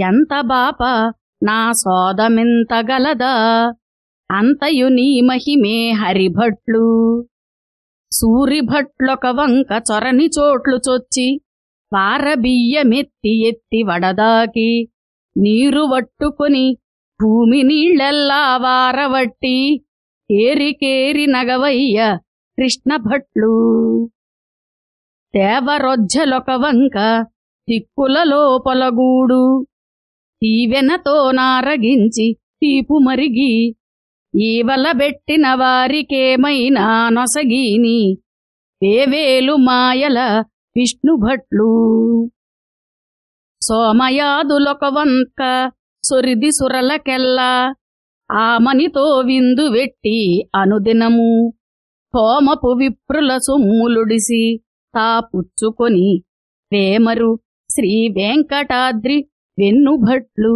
ఎంత బాప నా సోదమింతగలదా అంతయు నీ మహిమే హరిభట్లు. సూరిభట్లొక వంక చొరని చోట్లు చొచ్చి పారబియ్యమెత్తి ఎత్తి వడదాకి. నీరు వట్టుకొని భూమి నీళ్ళెల్లా వారవట్టి ఏరికేరి నగవయ్య కృష్ణభట్లు. తేవరొజ్జలొక వంక తిక్కుల లోపలగూడు తీవెనతో నారగించి తీపు మరిగి ఈవలబెట్టిన వారికేమైనా నొసగీని వేవేలు మాయల విష్ణుభట్లు. సోమయాదులొక వంక సొరిది సురలకెల్లా ఆమనితో విందు వెట్టి అనుదినము. హోమపు విప్రుల సొమ్ములుడిసి తాపుచ్చుకొని వేమరు శ్రీ వెంకటాద్రి వెన్నుభట్లు.